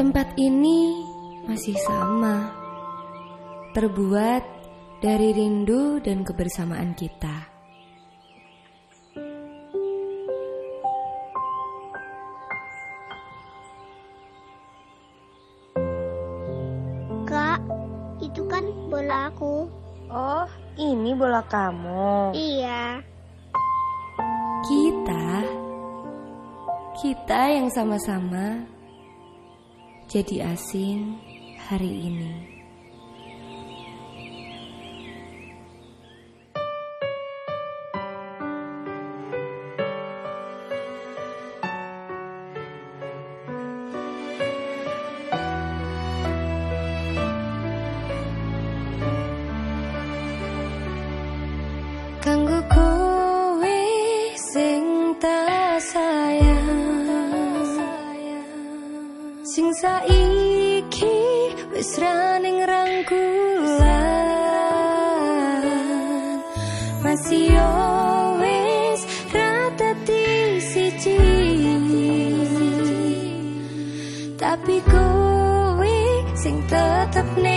Tempat ini masih sama, terbuat dari rindu dan kebersamaan kita. Kak, itu kan bola aku. Oh, ini bola kamu. Iya. Kita, kita yang sama-sama jadi asing hari ini. sing saiki wis raning rangkulan. Masih wis rata siji. Tapi kowe sing tetep ne